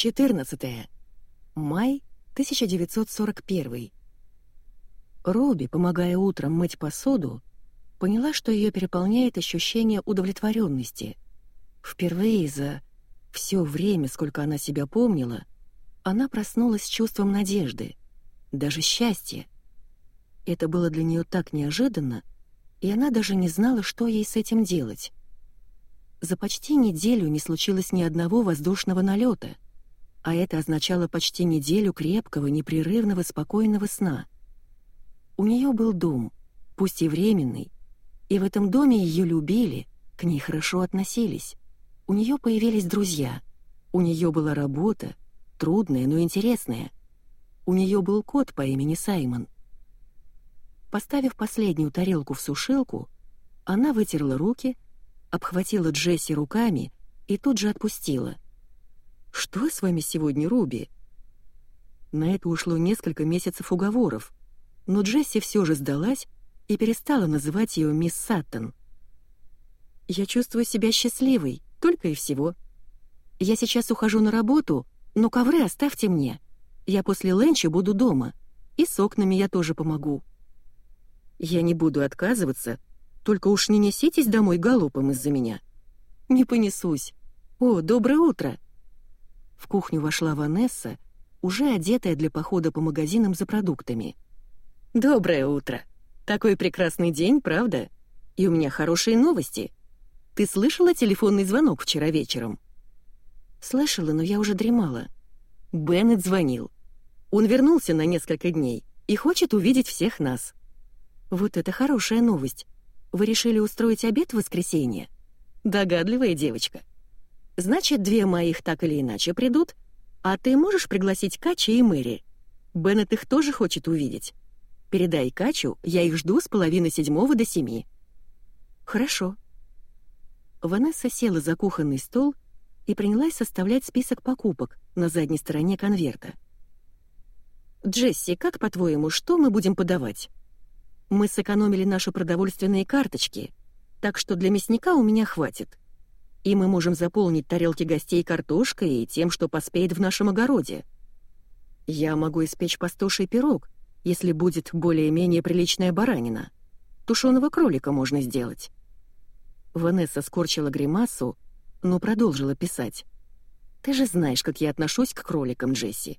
14. Май 1941. Робби, помогая утром мыть посуду, поняла, что ее переполняет ощущение удовлетворенности. Впервые за все время, сколько она себя помнила, она проснулась с чувством надежды, даже счастья. Это было для нее так неожиданно, и она даже не знала, что ей с этим делать. За почти неделю не случилось ни одного воздушного налета, а это означало почти неделю крепкого, непрерывного, спокойного сна. У нее был дом, пусть и временный, и в этом доме ее любили, к ней хорошо относились. У нее появились друзья, у нее была работа, трудная, но интересная. У нее был кот по имени Саймон. Поставив последнюю тарелку в сушилку, она вытерла руки — обхватила Джесси руками и тут же отпустила. «Что с вами сегодня, Руби?» На это ушло несколько месяцев уговоров, но Джесси все же сдалась и перестала называть ее мисс Саттон. «Я чувствую себя счастливой, только и всего. Я сейчас ухожу на работу, но ковры оставьте мне. Я после ленча буду дома, и с окнами я тоже помогу». «Я не буду отказываться, только уж не неситесь домой галопом из-за меня». «Не понесусь. О, доброе утро!» В кухню вошла Ванесса, уже одетая для похода по магазинам за продуктами. «Доброе утро! Такой прекрасный день, правда? И у меня хорошие новости. Ты слышала телефонный звонок вчера вечером?» «Слышала, но я уже дремала». Беннет звонил. Он вернулся на несколько дней и хочет увидеть всех нас. Вот это хорошая новость. Вы решили устроить обед в воскресенье? Догадливая девочка. Значит, две моих так или иначе придут, а ты можешь пригласить Качи и Мэри? Беннет их тоже хочет увидеть. Передай Качу, я их жду с половины седьмого до семи. Хорошо. Ванесса села за кухонный стол и принялась составлять список покупок на задней стороне конверта. «Джесси, как, по-твоему, что мы будем подавать?» Мы сэкономили наши продовольственные карточки, так что для мясника у меня хватит. И мы можем заполнить тарелки гостей картошкой и тем, что поспеет в нашем огороде. Я могу испечь пастуший пирог, если будет более-менее приличная баранина. Тушеного кролика можно сделать». Ванесса скорчила гримасу, но продолжила писать. «Ты же знаешь, как я отношусь к кроликам, Джесси».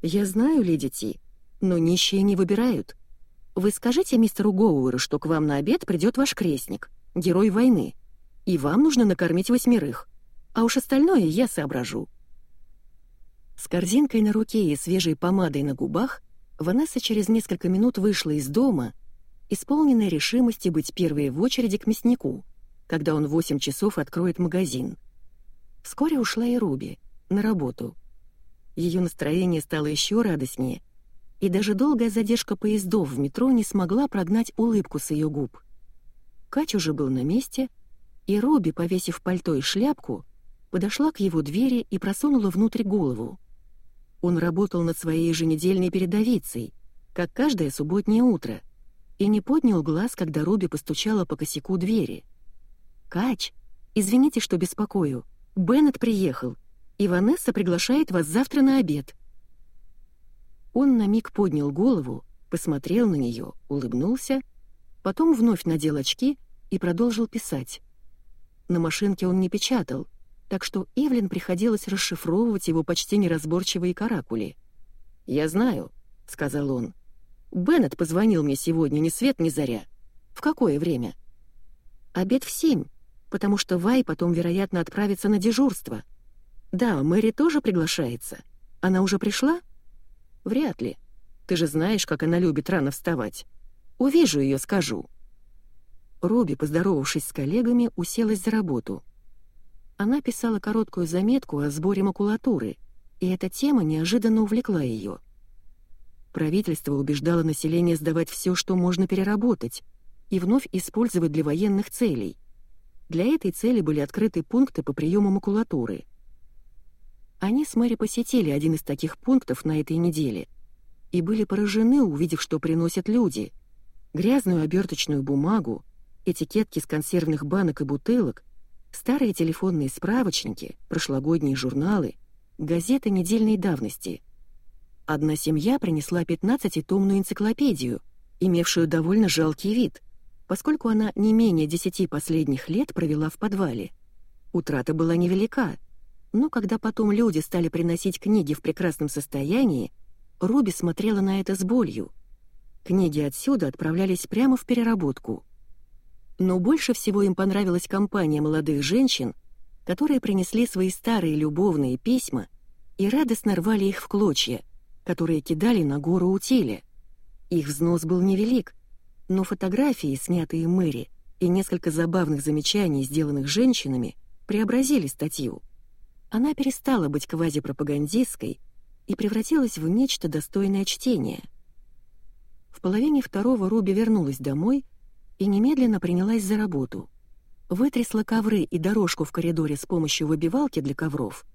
«Я знаю, леди Ти, но нищие не выбирают. Вы скажите мистеру Гоуэру, что к вам на обед придет ваш крестник, герой войны, и вам нужно накормить восьмерых, а уж остальное я соображу». С корзинкой на руке и свежей помадой на губах Ванесса через несколько минут вышла из дома, исполненная решимости быть первой в очереди к мяснику, когда он в восемь часов откроет магазин. Вскоре ушла и Руби, на работу. Ее настроение стало еще радостнее — и даже долгая задержка поездов в метро не смогла прогнать улыбку с ее губ. Кач уже был на месте, и Робби, повесив пальто и шляпку, подошла к его двери и просунула внутрь голову. Он работал над своей еженедельной передовицей, как каждое субботнее утро, и не поднял глаз, когда Робби постучала по косяку двери. «Кач, извините, что беспокою. Беннет приехал, и Ванесса приглашает вас завтра на обед». Он на миг поднял голову, посмотрел на нее, улыбнулся, потом вновь надел очки и продолжил писать. На машинке он не печатал, так что Эвлин приходилось расшифровывать его почти неразборчивые каракули. «Я знаю», — сказал он. «Беннет позвонил мне сегодня ни свет ни заря. В какое время?» «Обед в семь, потому что Вай потом, вероятно, отправится на дежурство. Да, Мэри тоже приглашается. Она уже пришла?» Вряд ли. Ты же знаешь, как она любит рано вставать. Увижу ее, скажу». Робби, поздоровавшись с коллегами, уселась за работу. Она писала короткую заметку о сборе макулатуры, и эта тема неожиданно увлекла ее. Правительство убеждало население сдавать все, что можно переработать, и вновь использовать для военных целей. Для этой цели были открыты пункты по приему макулатуры. Они с Мэри посетили один из таких пунктов на этой неделе и были поражены, увидев, что приносят люди. Грязную оберточную бумагу, этикетки с консервных банок и бутылок, старые телефонные справочники, прошлогодние журналы, газеты недельной давности. Одна семья принесла 15-томную энциклопедию, имевшую довольно жалкий вид, поскольку она не менее десяти последних лет провела в подвале. Утрата была невелика, но когда потом люди стали приносить книги в прекрасном состоянии, Руби смотрела на это с болью. Книги отсюда отправлялись прямо в переработку. Но больше всего им понравилась компания молодых женщин, которые принесли свои старые любовные письма и радостно рвали их в клочья, которые кидали на гору утили. Их взнос был невелик, но фотографии, снятые Мэри, и несколько забавных замечаний, сделанных женщинами, преобразили статью. Она перестала быть квазипропагандистской и превратилась в нечто достойное чтения. В половине второго Руби вернулась домой и немедленно принялась за работу. Вытрясла ковры и дорожку в коридоре с помощью выбивалки для ковров,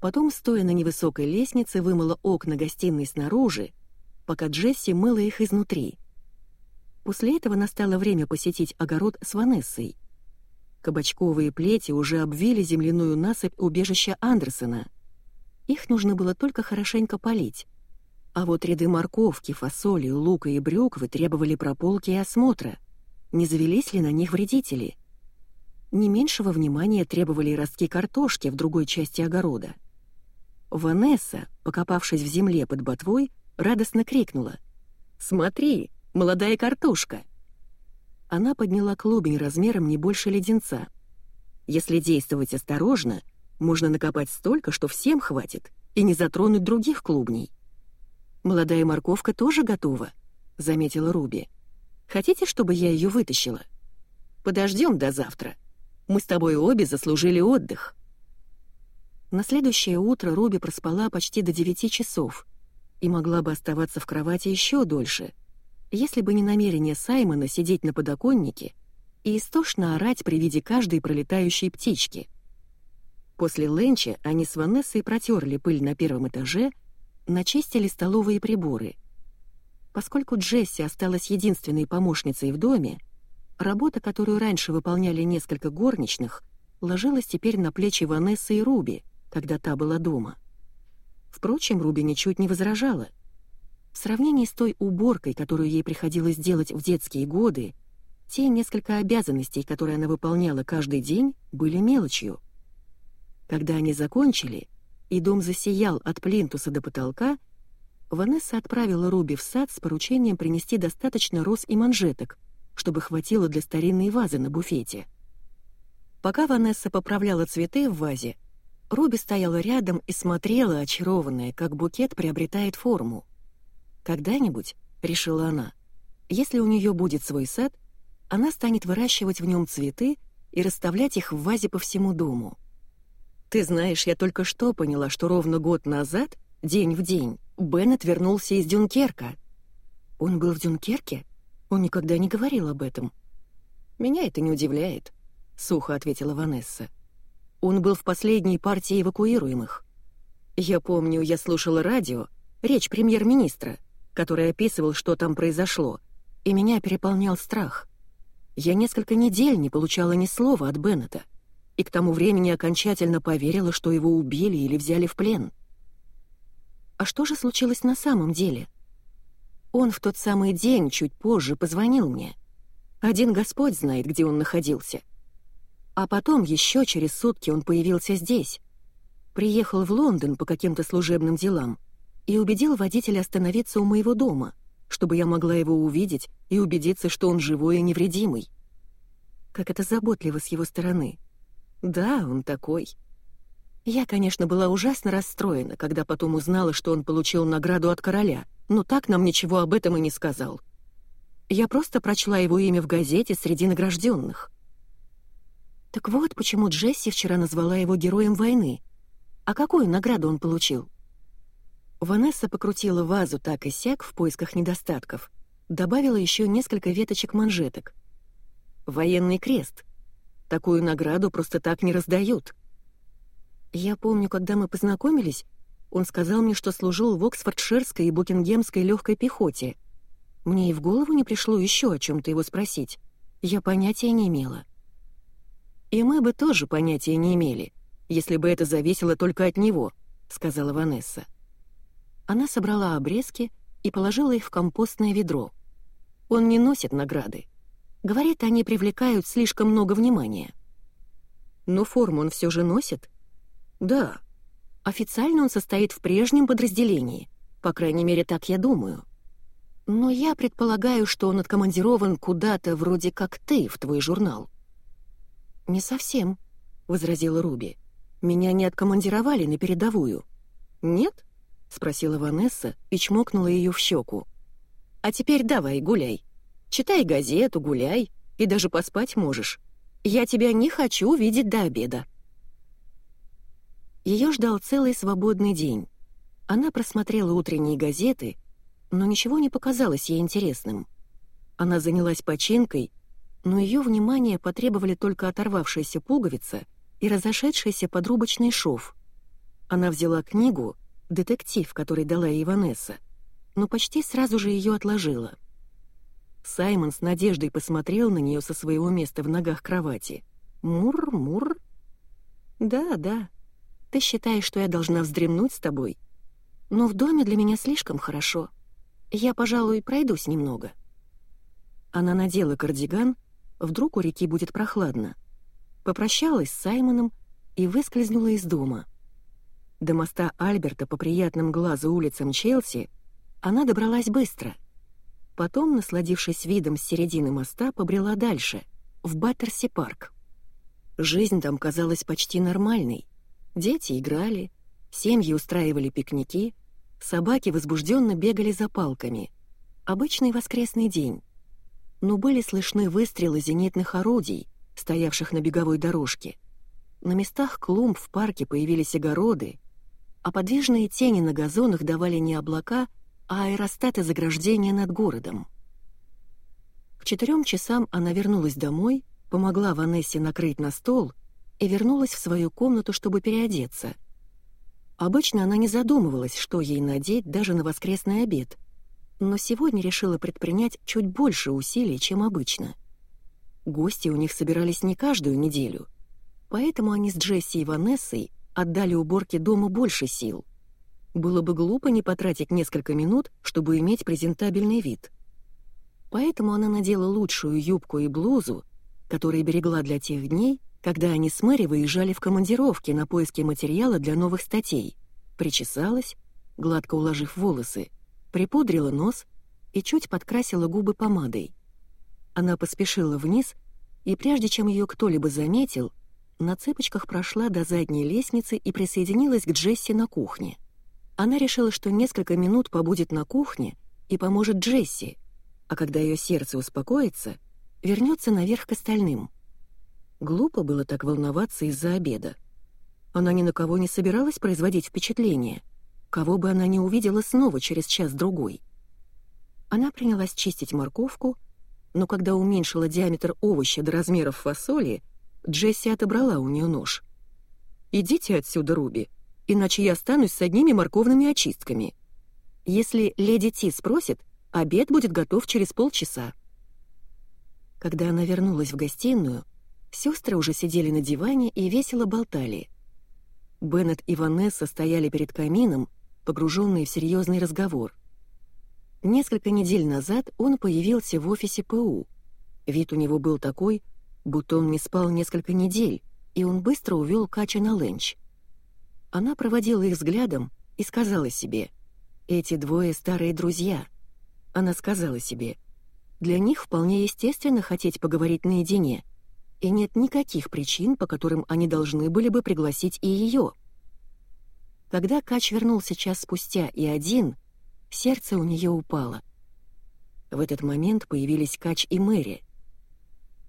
потом, стоя на невысокой лестнице, вымыла окна гостиной снаружи, пока Джесси мыла их изнутри. После этого настало время посетить огород с Ванессой. Кабачковые плети уже обвили земляную насыпь убежища Андерсона. Их нужно было только хорошенько полить. А вот ряды морковки, фасоли, лука и брюквы требовали прополки и осмотра. Не завелись ли на них вредители? Не меньшего внимания требовали и ростки картошки в другой части огорода. Ванесса, покопавшись в земле под ботвой, радостно крикнула. «Смотри, молодая картошка!» Она подняла клубень размером не больше леденца. Если действовать осторожно, можно накопать столько, что всем хватит, и не затронуть других клубней. «Молодая морковка тоже готова», — заметила Руби. «Хотите, чтобы я ее вытащила?» «Подождем до завтра. Мы с тобой обе заслужили отдых». На следующее утро Руби проспала почти до девяти часов и могла бы оставаться в кровати еще дольше, если бы не намерение Саймона сидеть на подоконнике и истошно орать при виде каждой пролетающей птички. После ленча они с Ванессой протерли пыль на первом этаже, начистили столовые приборы. Поскольку Джесси осталась единственной помощницей в доме, работа, которую раньше выполняли несколько горничных, ложилась теперь на плечи Ванессы и Руби — когда та была дома. Впрочем, Руби ничуть не возражала. В сравнении с той уборкой, которую ей приходилось делать в детские годы, те несколько обязанностей, которые она выполняла каждый день, были мелочью. Когда они закончили, и дом засиял от плинтуса до потолка, Ванесса отправила Руби в сад с поручением принести достаточно роз и манжеток, чтобы хватило для старинной вазы на буфете. Пока Ванесса поправляла цветы в вазе, Руби стояла рядом и смотрела, очарованная, как букет приобретает форму. «Когда-нибудь», — решила она, — «если у нее будет свой сад, она станет выращивать в нем цветы и расставлять их в вазе по всему дому». «Ты знаешь, я только что поняла, что ровно год назад, день в день, Беннет вернулся из Дюнкерка». «Он был в Дюнкерке? Он никогда не говорил об этом». «Меня это не удивляет», — сухо ответила Ванесса. Он был в последней партии эвакуируемых. Я помню, я слушала радио, речь премьер-министра, который описывал, что там произошло, и меня переполнял страх. Я несколько недель не получала ни слова от Беннета, и к тому времени окончательно поверила, что его убили или взяли в плен. А что же случилось на самом деле? Он в тот самый день, чуть позже, позвонил мне. Один Господь знает, где он находился — а потом еще через сутки он появился здесь. Приехал в Лондон по каким-то служебным делам и убедил водителя остановиться у моего дома, чтобы я могла его увидеть и убедиться, что он живой и невредимый. Как это заботливо с его стороны. Да, он такой. Я, конечно, была ужасно расстроена, когда потом узнала, что он получил награду от короля, но так нам ничего об этом и не сказал. Я просто прочла его имя в газете среди награжденных. Так вот, почему Джесси вчера назвала его героем войны. А какую награду он получил? Ванесса покрутила вазу так и сяк в поисках недостатков, добавила еще несколько веточек манжеток. «Военный крест. Такую награду просто так не раздают». Я помню, когда мы познакомились, он сказал мне, что служил в Оксфордширской и Букингемской легкой пехоте. Мне и в голову не пришло еще о чем-то его спросить. Я понятия не имела. И мы бы тоже понятия не имели, если бы это зависело только от него, — сказала Ванесса. Она собрала обрезки и положила их в компостное ведро. Он не носит награды. Говорит, они привлекают слишком много внимания. Но форму он все же носит? Да. Официально он состоит в прежнем подразделении. По крайней мере, так я думаю. Но я предполагаю, что он откомандирован куда-то вроде как ты в твой журнал. «Не совсем», — возразила Руби. «Меня не откомандировали на передовую». «Нет?» — спросила Ванесса и чмокнула ее в щеку. «А теперь давай, гуляй. Читай газету, гуляй, и даже поспать можешь. Я тебя не хочу видеть до обеда». Ее ждал целый свободный день. Она просмотрела утренние газеты но ничего не показалось ей интересным. Она занялась починкой, но ее внимание потребовали только оторвавшаяся пуговица и разошедшийся подрубочный шов. Она взяла книгу «Детектив», который дала ей Ванесса, но почти сразу же ее отложила. Саймон с надеждой посмотрел на нее со своего места в ногах кровати. «Мур, мур». «Да, да. Ты считаешь, что я должна вздремнуть с тобой? Но в доме для меня слишком хорошо. Я, пожалуй, пройдусь немного». Она надела кардиган, вдруг у реки будет прохладно. Попрощалась с Саймоном и выскользнула из дома. До моста Альберта по приятным глазу улицам Челси она добралась быстро. Потом, насладившись видом с середины моста, побрела дальше, в Баттерси-парк. Жизнь там казалась почти нормальной. Дети играли, семьи устраивали пикники — Собаки возбужденно бегали за палками. Обычный воскресный день. Но были слышны выстрелы зенитных орудий, стоявших на беговой дорожке. На местах клумб в парке появились огороды, а подвижные тени на газонах давали не облака, а аэростаты заграждения над городом. К четырем часам она вернулась домой, помогла Ванессе накрыть на стол и вернулась в свою комнату, чтобы переодеться — Обычно она не задумывалась, что ей надеть даже на воскресный обед, но сегодня решила предпринять чуть больше усилий, чем обычно. Гости у них собирались не каждую неделю, поэтому они с Джесси и Ванессой отдали уборке дома больше сил. Было бы глупо не потратить несколько минут, чтобы иметь презентабельный вид. Поэтому она надела лучшую юбку и блузу, которые берегла для тех дней, когда они с Мэри выезжали в командировки на поиски материала для новых статей. Причесалась, гладко уложив волосы, припудрила нос и чуть подкрасила губы помадой. Она поспешила вниз, и прежде чем ее кто-либо заметил, на цыпочках прошла до задней лестницы и присоединилась к Джесси на кухне. Она решила, что несколько минут побудет на кухне и поможет Джесси, а когда ее сердце успокоится, вернется наверх к остальным — Глупо было так волноваться из-за обеда. Она ни на кого не собиралась производить впечатление, кого бы она не увидела снова через час-другой. Она принялась чистить морковку, но когда уменьшила диаметр овоща до размеров фасоли, Джесси отобрала у нее нож. «Идите отсюда, Руби, иначе я останусь с одними морковными очистками. Если леди Ти спросит, обед будет готов через полчаса». Когда она вернулась в гостиную, Сестры уже сидели на диване и весело болтали. Беннет и Ванесса стояли перед камином, погруженные в серьезный разговор. Несколько недель назад он появился в офисе ПУ. Вид у него был такой, будто он не спал несколько недель, и он быстро увел Кача на ленч. Она проводила их взглядом и сказала себе, «Эти двое старые друзья». Она сказала себе, «Для них вполне естественно хотеть поговорить наедине», и нет никаких причин, по которым они должны были бы пригласить и ее. Когда Кач вернулся час спустя и один, сердце у нее упало. В этот момент появились Кач и Мэри.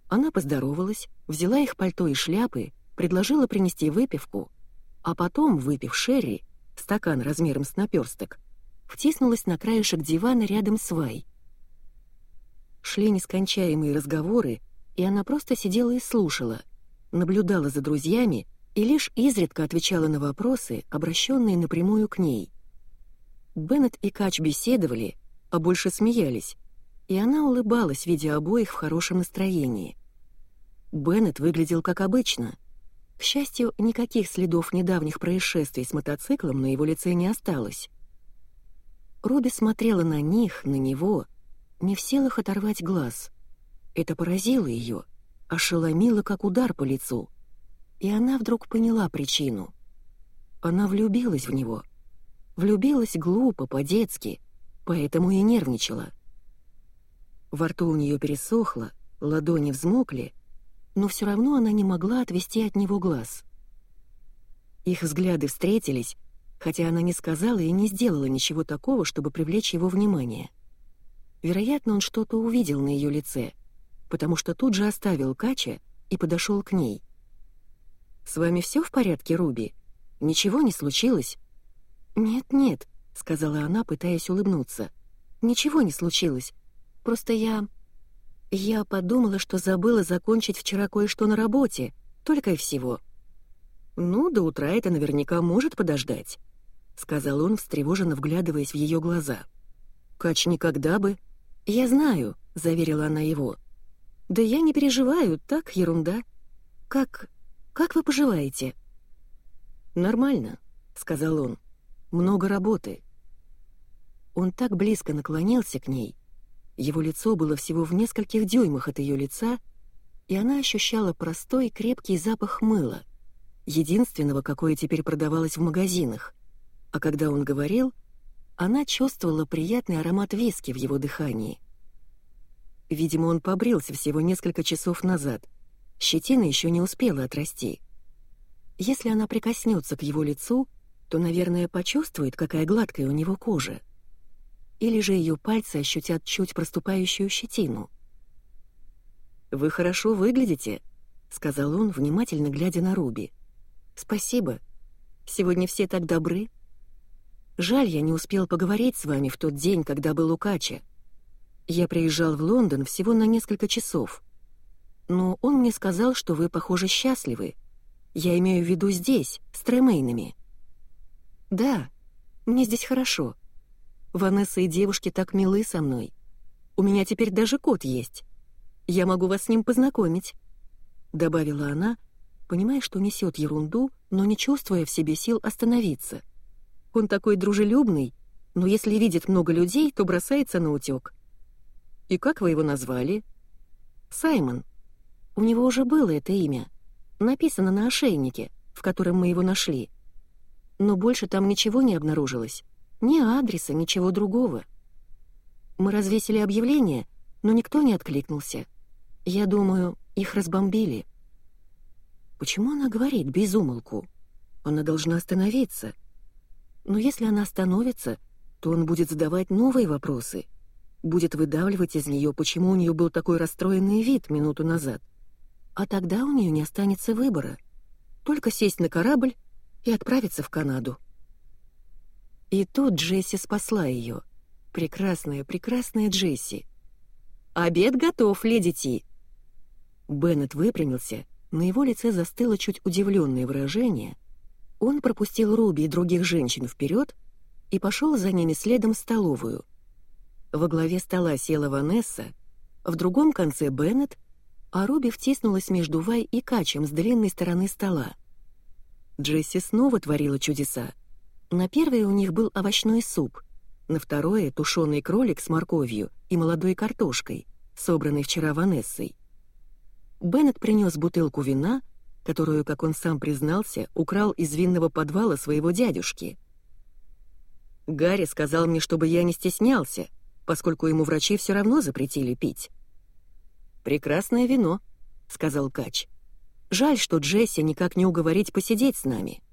Она поздоровалась, взяла их пальто и шляпы, предложила принести выпивку, а потом, выпив шерри, стакан размером с наперсток, втиснулась на краешек дивана рядом с Вай. Шли нескончаемые разговоры, и она просто сидела и слушала, наблюдала за друзьями и лишь изредка отвечала на вопросы, обращенные напрямую к ней. Беннет и Кач беседовали, а больше смеялись, и она улыбалась, видя обоих в хорошем настроении. Беннет выглядел как обычно. К счастью, никаких следов недавних происшествий с мотоциклом на его лице не осталось. Руби смотрела на них, на него, не в силах оторвать глаз. Это поразило ее, ошеломило, как удар по лицу. И она вдруг поняла причину. Она влюбилась в него. Влюбилась глупо, по-детски, поэтому и нервничала. Во рту у нее пересохло, ладони взмокли, но все равно она не могла отвести от него глаз. Их взгляды встретились, хотя она не сказала и не сделала ничего такого, чтобы привлечь его внимание. Вероятно, он что-то увидел на ее лице, потому что тут же оставил Кача и подошел к ней. «С вами все в порядке, Руби? Ничего не случилось?» «Нет-нет», — сказала она, пытаясь улыбнуться. «Ничего не случилось. Просто я... Я подумала, что забыла закончить вчера кое-что на работе, только и всего. Ну, до утра это наверняка может подождать, сказал он, встревоженно вглядываясь в ее глаза. Кач никогда бы. Я знаю, заверила она его. Да я не переживаю, так ерунда. Как как вы поживаете? Нормально, сказал он. Много работы. Он так близко наклонился к ней, его лицо было всего в нескольких дюймах от ее лица, и она ощущала простой крепкий запах мыла, единственного, какое теперь продавалось в магазинах. А когда он говорил, она чувствовала приятный аромат виски в его дыхании. Видимо, он побрился всего несколько часов назад. Щетина еще не успела отрасти. Если она прикоснется к его лицу, то, наверное, почувствует, какая гладкая у него кожа или же ее пальцы ощутят чуть проступающую щетину. «Вы хорошо выглядите», — сказал он, внимательно глядя на Руби. «Спасибо. Сегодня все так добры. Жаль, я не успел поговорить с вами в тот день, когда был у Кача. Я приезжал в Лондон всего на несколько часов. Но он мне сказал, что вы, похоже, счастливы. Я имею в виду здесь, с Тремейнами». «Да, мне здесь хорошо», Ванесса и девушки так милы со мной. У меня теперь даже кот есть. Я могу вас с ним познакомить», — добавила она, понимая, что несет ерунду, но не чувствуя в себе сил остановиться. «Он такой дружелюбный, но если видит много людей, то бросается на утёк». «И как вы его назвали?» «Саймон. У него уже было это имя. Написано на ошейнике, в котором мы его нашли. Но больше там ничего не обнаружилось. Ни адреса, ничего другого. Мы развесили объявление, но никто не откликнулся. Я думаю, их разбомбили. Почему она говорит без умолку? Она должна остановиться. Но если она остановится, то он будет задавать новые вопросы, будет выдавливать из нее, почему у нее был такой расстроенный вид минуту назад. А тогда у нее не останется выбора. Только сесть на корабль и отправиться в Канаду. И тут Джесси спасла ее. Прекрасная, прекрасная Джесси. «Обед готов, леди Ти!» Беннет выпрямился, на его лице застыло чуть удивленное выражение. Он пропустил Руби и других женщин вперед и пошел за ними следом в столовую. Во главе стола села Ванесса, в другом конце Беннет, а Руби втиснулась между Вай и Качем с длинной стороны стола. Джесси снова творила чудеса. На первое у них был овощной суп, на второе — тушеный кролик с морковью и молодой картошкой, собранный вчера Ванессой. Беннет принес бутылку вина, которую, как он сам признался, украл из винного подвала своего дядюшки. Гарри сказал мне, чтобы я не стеснялся, поскольку ему врачи все равно запретили пить. «Прекрасное вино», — сказал Кач. «Жаль, что Джесси никак не уговорить посидеть с нами».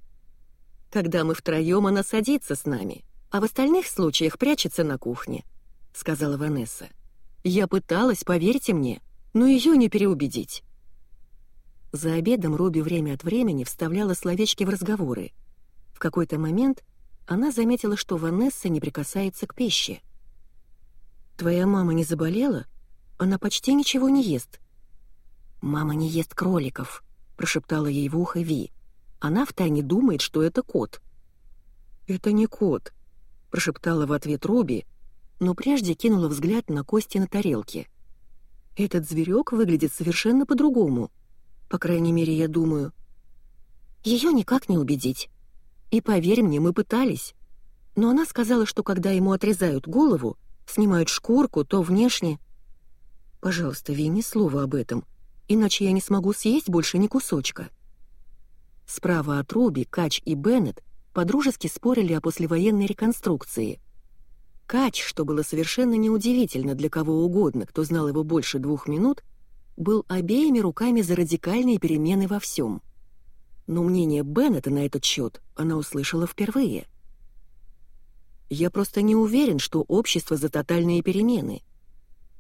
Когда мы втроем, она садится с нами, а в остальных случаях прячется на кухне», — сказала Ванесса. «Я пыталась, поверьте мне, но ее не переубедить». За обедом Руби время от времени вставляла словечки в разговоры. В какой-то момент она заметила, что Ванесса не прикасается к пище. «Твоя мама не заболела? Она почти ничего не ест». «Мама не ест кроликов», — прошептала ей в ухо Ви. Она втайне думает, что это кот. «Это не кот», — прошептала в ответ Робби, но прежде кинула взгляд на кости на тарелке. «Этот зверек выглядит совершенно по-другому. По крайней мере, я думаю. Ее никак не убедить. И поверь мне, мы пытались. Но она сказала, что когда ему отрезают голову, снимают шкурку, то внешне... Пожалуйста, Ви, ни слова об этом, иначе я не смогу съесть больше ни кусочка. Справа от Руби, Кач и Беннет подружески спорили о послевоенной реконструкции. Кач, что было совершенно неудивительно для кого угодно, кто знал его больше двух минут, был обеими руками за радикальные перемены во всем. Но мнение Беннета на этот счет она услышала впервые. «Я просто не уверен, что общество за тотальные перемены.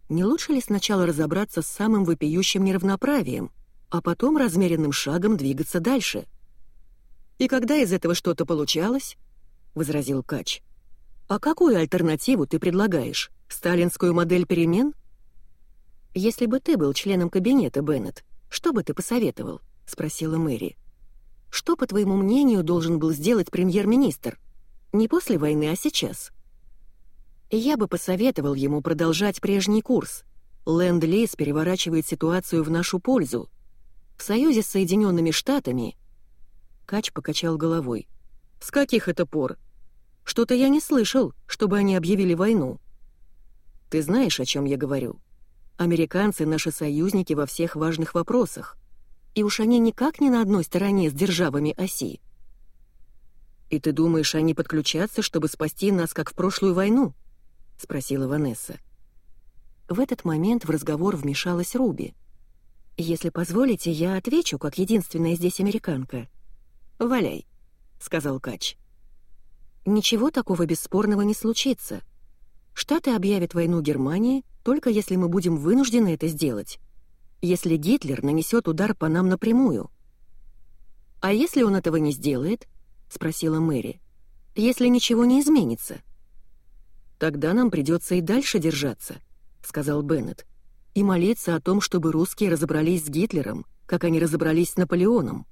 Не лучше ли сначала разобраться с самым вопиющим неравноправием, а потом размеренным шагом двигаться дальше?» «И когда из этого что-то получалось?» — возразил Кач. «А какую альтернативу ты предлагаешь? Сталинскую модель перемен?» «Если бы ты был членом кабинета, Беннет, что бы ты посоветовал?» — спросила Мэри. Что, по твоему мнению, должен был сделать премьер-министр? Не после войны, а сейчас. Я бы посоветовал ему продолжать прежний курс. Ленд-лиз переворачивает ситуацию в нашу пользу. В союзе с Соединенными Штатами... Кач покачал головой. «С каких это пор? Что-то я не слышал, чтобы они объявили войну. Ты знаешь, о чем я говорю? Американцы — наши союзники во всех важных вопросах и уж они никак не на одной стороне с державами оси. «И ты думаешь, они подключатся, чтобы спасти нас, как в прошлую войну?» — спросила Ванесса. В этот момент в разговор вмешалась Руби. «Если позволите, я отвечу, как единственная здесь американка». «Валяй», — сказал Кач. «Ничего такого бесспорного не случится. Штаты объявят войну Германии, только если мы будем вынуждены это сделать если Гитлер нанесет удар по нам напрямую. «А если он этого не сделает?» — спросила Мэри. «Если ничего не изменится?» «Тогда нам придется и дальше держаться», — сказал Беннет, «и молиться о том, чтобы русские разобрались с Гитлером, как они разобрались с Наполеоном.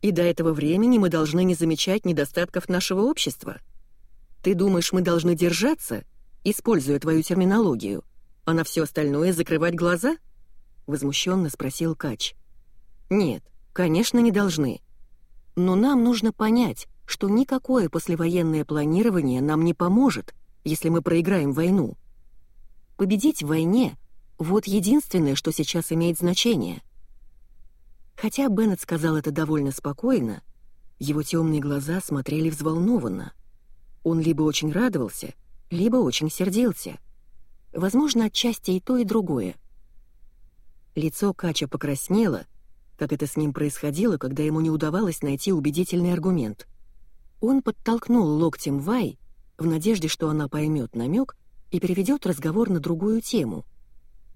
И до этого времени мы должны не замечать недостатков нашего общества. Ты думаешь, мы должны держаться, используя твою терминологию, а на все остальное закрывать глаза?» возмущенно спросил Кач. Нет, конечно, не должны. Но нам нужно понять, что никакое послевоенное планирование нам не поможет, если мы проиграем войну. Победить в войне — вот единственное, что сейчас имеет значение. Хотя Беннет сказал это довольно спокойно, его темные глаза смотрели взволнованно. Он либо очень радовался, либо очень сердился. Возможно, отчасти и то, и другое — Лицо Кача покраснело, как это с ним происходило, когда ему не удавалось найти убедительный аргумент. Он подтолкнул локтем Вай в надежде, что она поймет намек и переведет разговор на другую тему.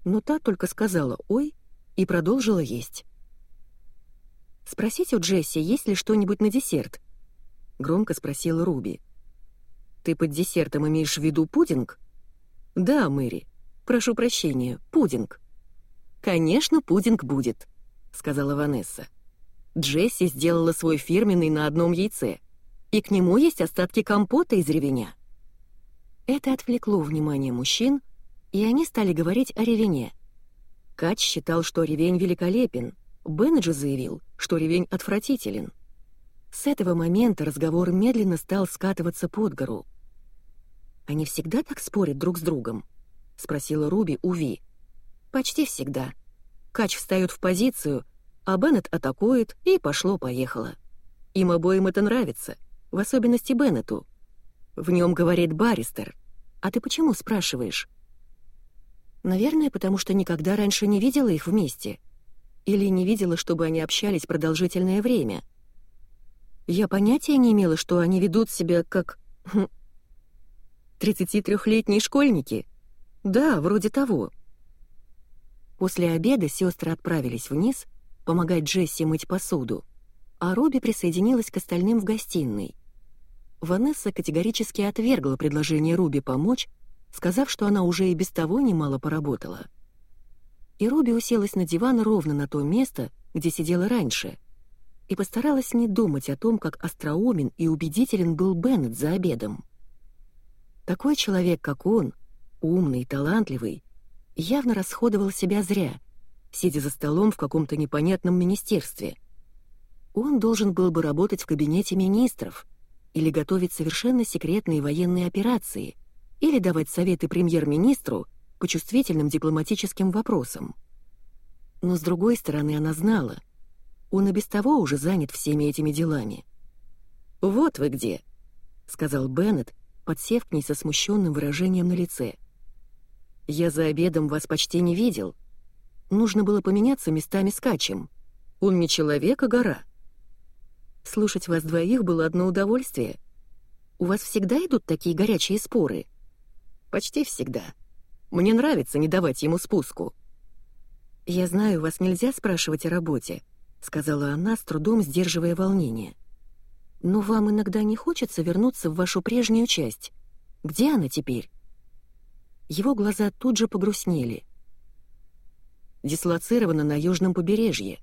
Но та только сказала «Ой» и продолжила есть. «Спросите у Джесси, есть ли что-нибудь на десерт?» — громко спросила Руби. «Ты под десертом имеешь в виду пудинг?» «Да, Мэри. Прошу прощения, пудинг». «Конечно, пудинг будет», — сказала Ванесса. Джесси сделала свой фирменный на одном яйце, и к нему есть остатки компота из ревеня. Это отвлекло внимание мужчин, и они стали говорить о ревене. Кач считал, что ревень великолепен, Беннеджи заявил, что ревень отвратителен. С этого момента разговор медленно стал скатываться под гору. «Они всегда так спорят друг с другом?» — спросила Руби у Ви. Почти всегда. Кач встает в позицию, а Беннет атакует, и пошло-поехало. Им обоим это нравится, в особенности Беннету. В нем говорит баристер. А ты почему спрашиваешь? Наверное, потому что никогда раньше не видела их вместе. Или не видела, чтобы они общались продолжительное время. Я понятия не имела, что они ведут себя как... 33-летние хм, школьники? Да, вроде того. После обеда сестры отправились вниз помогать Джесси мыть посуду, а Робби присоединилась к остальным в гостиной. Ванесса категорически отвергла предложение Руби помочь, сказав, что она уже и без того немало поработала. И Руби уселась на диван ровно на то место, где сидела раньше, и постаралась не думать о том, как остроумен и убедителен был Беннет за обедом. Такой человек, как он, умный, талантливый, явно расходовал себя зря, сидя за столом в каком-то непонятном министерстве. Он должен был бы работать в кабинете министров или готовить совершенно секретные военные операции или давать советы премьер-министру по чувствительным дипломатическим вопросам. Но с другой стороны она знала, он и без того уже занят всеми этими делами. «Вот вы где», — сказал Беннет, подсев к ней со смущенным выражением на лице. «Я за обедом вас почти не видел. Нужно было поменяться местами с Качем. Он не человек, а гора». Слушать вас двоих было одно удовольствие. У вас всегда идут такие горячие споры? Почти всегда. Мне нравится не давать ему спуску. Я знаю, вас нельзя спрашивать о работе, сказала она, с трудом сдерживая волнение. Но вам иногда не хочется вернуться в вашу прежнюю часть. Где она теперь? Его глаза тут же погрустнели. Дислоцирована на южном побережье.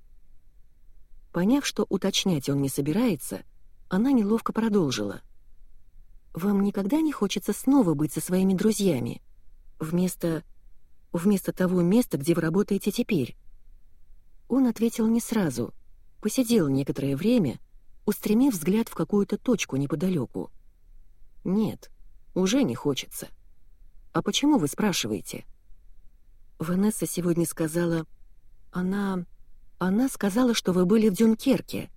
Поняв, что уточнять он не собирается, она неловко продолжила. «Вам никогда не хочется снова быть со своими друзьями? Вместо... вместо того места, где вы работаете теперь?» Он ответил не сразу, посидел некоторое время, устремив взгляд в какую-то точку неподалеку. «Нет, уже не хочется. А почему вы спрашиваете?» Ванесса сегодня сказала... Она... Она сказала, что вы были в Дюнкерке,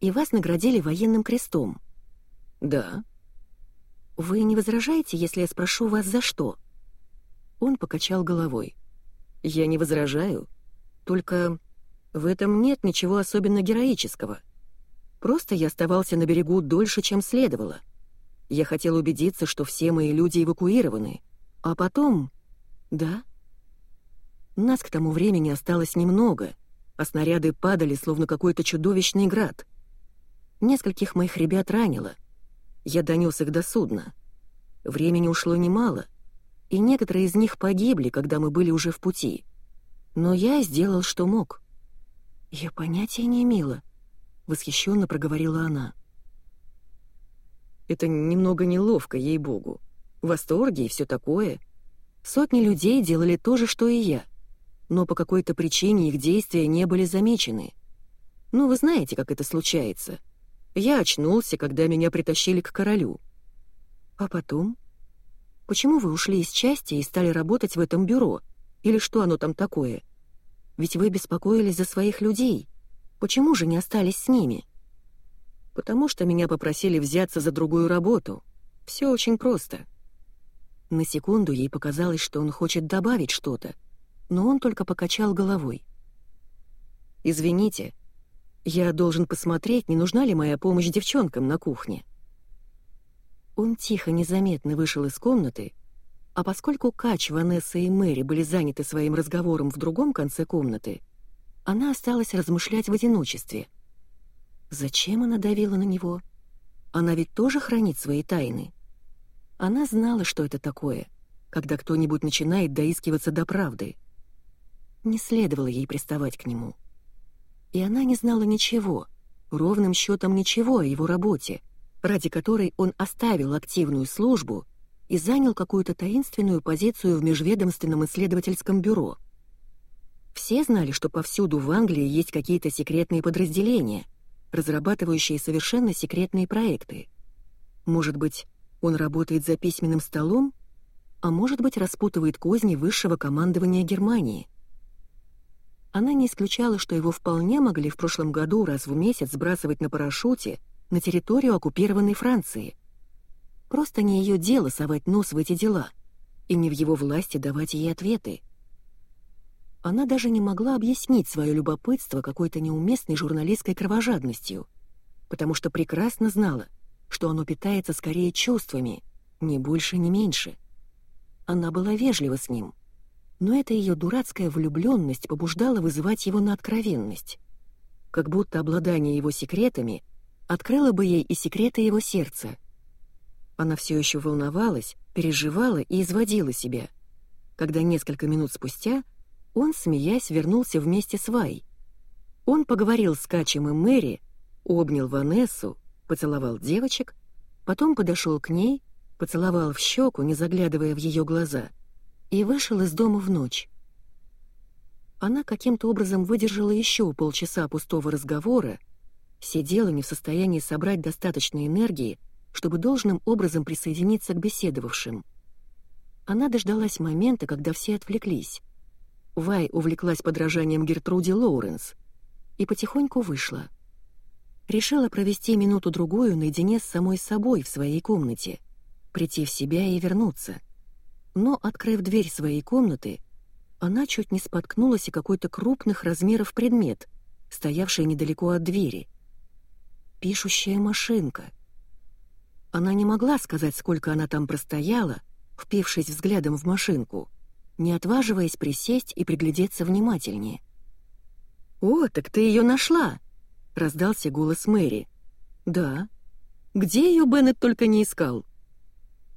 и вас наградили военным крестом. Да. Вы не возражаете, если я спрошу вас, за что? Он покачал головой. Я не возражаю, только в этом нет ничего особенно героического. Просто я оставался на берегу дольше, чем следовало. Я хотел убедиться, что все мои люди эвакуированы. А потом... Да? Нас к тому времени осталось немного — а снаряды падали, словно какой-то чудовищный град. Нескольких моих ребят ранило. Я донес их до судна. Времени ушло немало, и некоторые из них погибли, когда мы были уже в пути. Но я сделал, что мог. «Я понятия не имела», — восхищенно проговорила она. «Это немного неловко, ей-богу. Восторге и все такое. Сотни людей делали то же, что и я но по какой-то причине их действия не были замечены. Ну, вы знаете, как это случается. Я очнулся, когда меня притащили к королю. А потом? Почему вы ушли из части и стали работать в этом бюро? Или что оно там такое? Ведь вы беспокоились за своих людей. Почему же не остались с ними? Потому что меня попросили взяться за другую работу. Все очень просто. На секунду ей показалось, что он хочет добавить что-то, но он только покачал головой. «Извините, я должен посмотреть, не нужна ли моя помощь девчонкам на кухне». Он тихо, незаметно вышел из комнаты, а поскольку Кач, Ванесса и Мэри были заняты своим разговором в другом конце комнаты, она осталась размышлять в одиночестве. Зачем она давила на него? Она ведь тоже хранит свои тайны. Она знала, что это такое, когда кто-нибудь начинает доискиваться до правды. Не следовало ей приставать к нему. И она не знала ничего, ровным счетом ничего о его работе, ради которой он оставил активную службу и занял какую-то таинственную позицию в Межведомственном исследовательском бюро. Все знали, что повсюду в Англии есть какие-то секретные подразделения, разрабатывающие совершенно секретные проекты. Может быть, он работает за письменным столом, а может быть, распутывает козни высшего командования Германии. Она не исключала, что его вполне могли в прошлом году раз в месяц сбрасывать на парашюте на территорию оккупированной Франции. Просто не ее дело совать нос в эти дела, и не в его власти давать ей ответы. Она даже не могла объяснить свое любопытство какой-то неуместной журналистской кровожадностью, потому что прекрасно знала, что оно питается скорее чувствами, ни больше, ни меньше. Она была вежлива с ним — но эта ее дурацкая влюбленность побуждала вызывать его на откровенность. Как будто обладание его секретами открыло бы ей и секреты его сердца. Она все еще волновалась, переживала и изводила себя, когда несколько минут спустя он, смеясь, вернулся вместе с Вай. Он поговорил с Качем и Мэри, обнял Ванессу, поцеловал девочек, потом подошел к ней, поцеловал в щеку, не заглядывая в ее глаза — и вышел из дома в ночь. Она каким-то образом выдержала еще полчаса пустого разговора, Сидела не в состоянии собрать достаточно энергии, чтобы должным образом присоединиться к беседовавшим. Она дождалась момента, когда все отвлеклись. Вай увлеклась подражанием Гертруде Лоуренс и потихоньку вышла. Решила провести минуту-другую наедине с самой собой в своей комнате, прийти в себя и вернуться. Но, открыв дверь своей комнаты, она чуть не споткнулась о какой-то крупных размеров предмет, стоявший недалеко от двери. Пишущая машинка. Она не могла сказать, сколько она там простояла, впившись взглядом в машинку, не отваживаясь присесть и приглядеться внимательнее. «О, так ты ее нашла!» — раздался голос Мэри. «Да. Где ее Беннет только не искал?»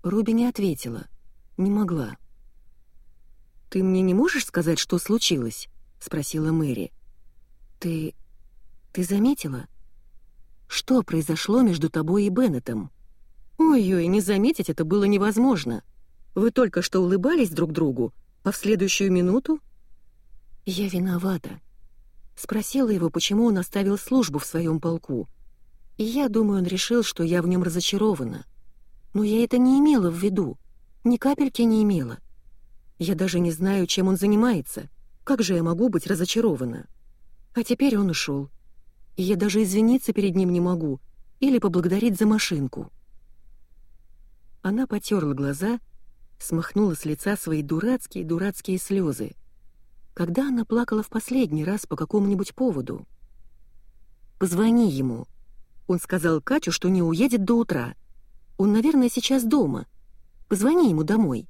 Руби не ответила. Не могла. «Ты мне не можешь сказать, что случилось?» — спросила Мэри. «Ты... ты заметила? Что произошло между тобой и Беннетом?» «Ой-ой, не заметить это было невозможно. Вы только что улыбались друг другу, а в следующую минуту...» «Я виновата», Спросила его, почему он оставил службу в своем полку. И я думаю, он решил, что я в нем разочарована. Но я это не имела в виду. Ни капельки не имела. Я даже не знаю, чем он занимается. Как же я могу быть разочарована? А теперь он ушел. И я даже извиниться перед ним не могу или поблагодарить за машинку. Она потерла глаза, смахнула с лица свои дурацкие-дурацкие слезы когда она плакала в последний раз по какому-нибудь поводу. «Позвони ему». Он сказал Катю, что не уедет до утра. Он, наверное, сейчас дома. Позвони ему домой.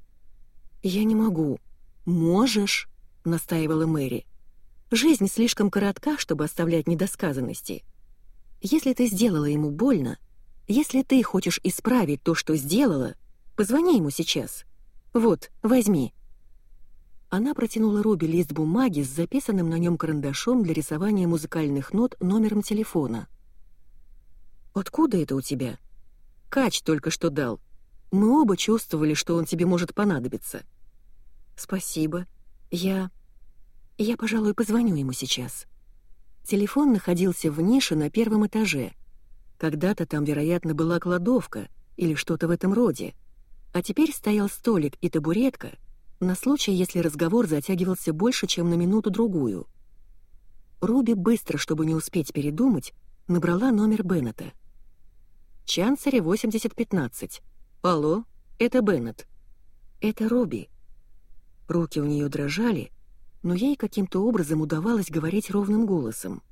«Я не могу». «Можешь», — настаивала Мэри. «Жизнь слишком коротка, чтобы оставлять недосказанности. Если ты сделала ему больно, если ты хочешь исправить то, что сделала, позвони ему сейчас. Вот, возьми». Она протянула Руби лист бумаги с записанным на нем карандашом для рисования музыкальных нот номером телефона. «Откуда это у тебя?» «Кач только что дал. Мы оба чувствовали, что он тебе может понадобиться». «Спасибо. Я... Я, пожалуй, позвоню ему сейчас». Телефон находился в нише на первом этаже. Когда-то там, вероятно, была кладовка или что-то в этом роде. А теперь стоял столик и табуретка — на случай, если разговор затягивался больше, чем на минуту-другую. Руби быстро, чтобы не успеть передумать, набрала номер Беннета. «Чансере 8015. Алло, это Беннет». «Это Руби». Руки у нее дрожали, но ей каким-то образом удавалось говорить ровным голосом.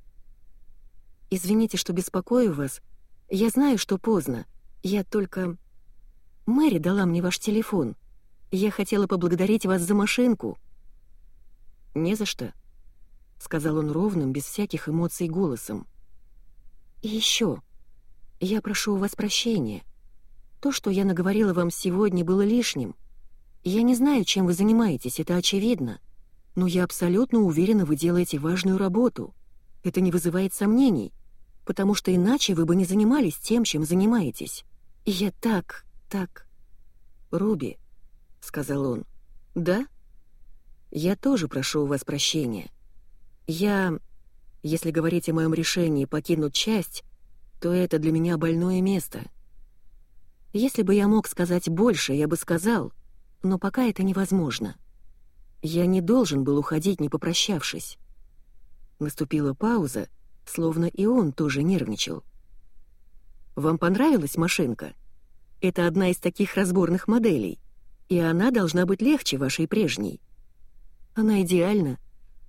«Извините, что беспокою вас. Я знаю, что поздно. Я только...» «Мэри дала мне ваш телефон. Я хотела поблагодарить вас за машинку». «Не за что», — сказал он ровным, без всяких эмоций голосом. «И еще. Я прошу у вас прощения. То, что я наговорила вам сегодня, было лишним. Я не знаю, чем вы занимаетесь, это очевидно. Но я абсолютно уверена, вы делаете важную работу. Это не вызывает сомнений, потому что иначе вы бы не занимались тем, чем занимаетесь. И я так, так... Руби, — сказал он. «Да? Я тоже прошу у вас прощения. Я... Если говорить о моем решении покинуть часть, то это для меня больное место. Если бы я мог сказать больше, я бы сказал, но пока это невозможно. Я не должен был уходить, не попрощавшись». Наступила пауза, словно и он тоже нервничал. «Вам понравилась машинка? Это одна из таких разборных моделей и она должна быть легче вашей прежней. Она идеальна,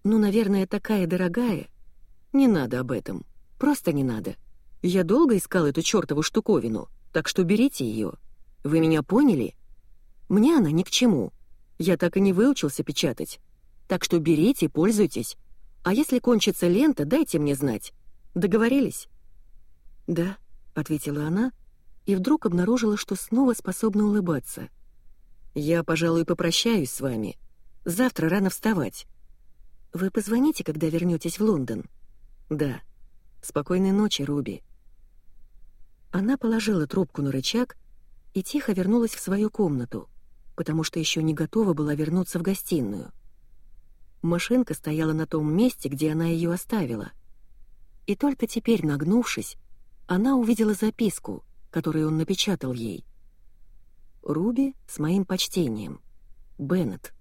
но, наверное, такая дорогая. Не надо об этом. Просто не надо. Я долго искал эту чертову штуковину, так что берите ее. Вы меня поняли? Мне она ни к чему. Я так и не выучился печатать. Так что берите, пользуйтесь. А если кончится лента, дайте мне знать. Договорились?» «Да», — ответила она, и вдруг обнаружила, что снова способна улыбаться — «Я, пожалуй, попрощаюсь с вами. Завтра рано вставать. Вы позвоните, когда вернетесь в Лондон?» «Да. Спокойной ночи, Руби». Она положила трубку на рычаг и тихо вернулась в свою комнату, потому что еще не готова была вернуться в гостиную. Машинка стояла на том месте, где она ее оставила. И только теперь, нагнувшись, она увидела записку, которую он напечатал ей. «Руби с моим почтением. Беннет».